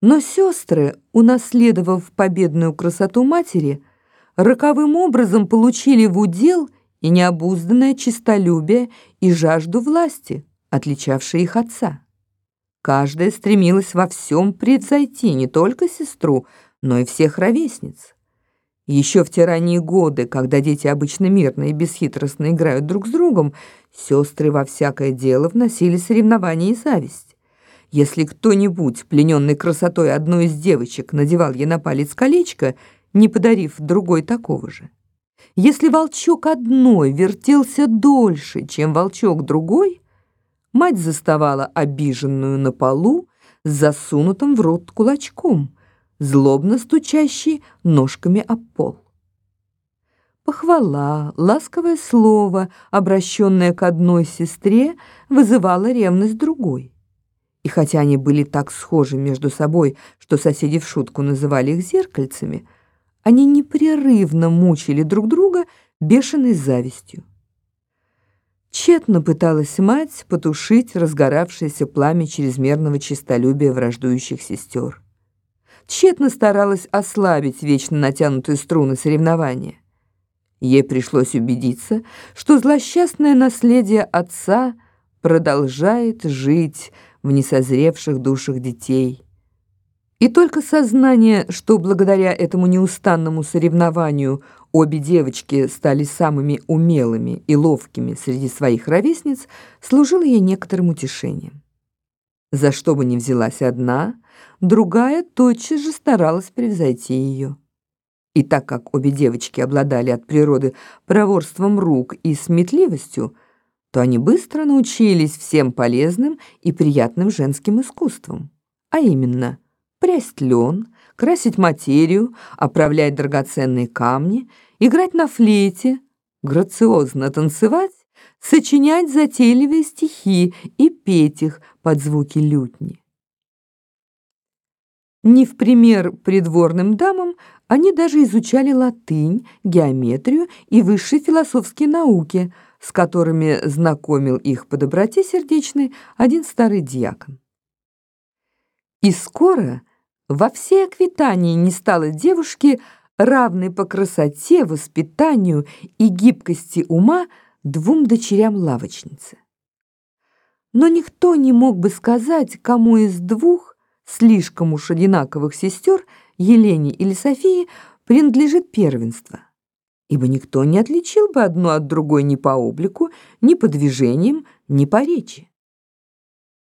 Но сестры, унаследовав победную красоту матери, роковым образом получили в удел и необузданное честолюбие и жажду власти, отличавшие их отца. Каждая стремилась во всем превзойти не только сестру, но и всех ровесниц. Еще в те ранние годы, когда дети обычно мирно и бесхитростно играют друг с другом, сестры во всякое дело вносили соревнования и зависть. Если кто-нибудь, плененный красотой одной из девочек, надевал ей на палец колечко, не подарив другой такого же. Если волчок одной вертелся дольше, чем волчок другой, мать заставала обиженную на полу с засунутым в рот кулачком, злобно стучащий ножками об пол. Похвала, ласковое слово, обращенное к одной сестре, вызывало ревность другой. И хотя они были так схожи между собой, что соседи в шутку называли их зеркальцами, они непрерывно мучили друг друга бешеной завистью. Тщетно пыталась мать потушить разгоравшееся пламя чрезмерного честолюбия враждующих сестер. Тщетно старалась ослабить вечно натянутые струны соревнования. Ей пришлось убедиться, что злосчастное наследие отца продолжает жить, в несозревших душах детей. И только сознание, что благодаря этому неустанному соревнованию обе девочки стали самыми умелыми и ловкими среди своих ровесниц, служило ей некоторым утешением. За что бы ни взялась одна, другая тотчас же старалась превзойти ее. И так как обе девочки обладали от природы проворством рук и сметливостью, то они быстро научились всем полезным и приятным женским искусствам, а именно прясть лен, красить материю, оправлять драгоценные камни, играть на флейте, грациозно танцевать, сочинять затейливые стихи и петь их под звуки лютни. Не в пример придворным дамам они даже изучали латынь, геометрию и высшие философские науки – с которыми знакомил их по доброте сердечной один старый дьякон. И скоро во всей Аквитании не стало девушки, равной по красоте, воспитанию и гибкости ума двум дочерям лавочницы. Но никто не мог бы сказать, кому из двух слишком уж одинаковых сестер, Елене или Софии, принадлежит первенство ибо никто не отличил бы одну от другой ни по облику, ни по движениям, ни по речи.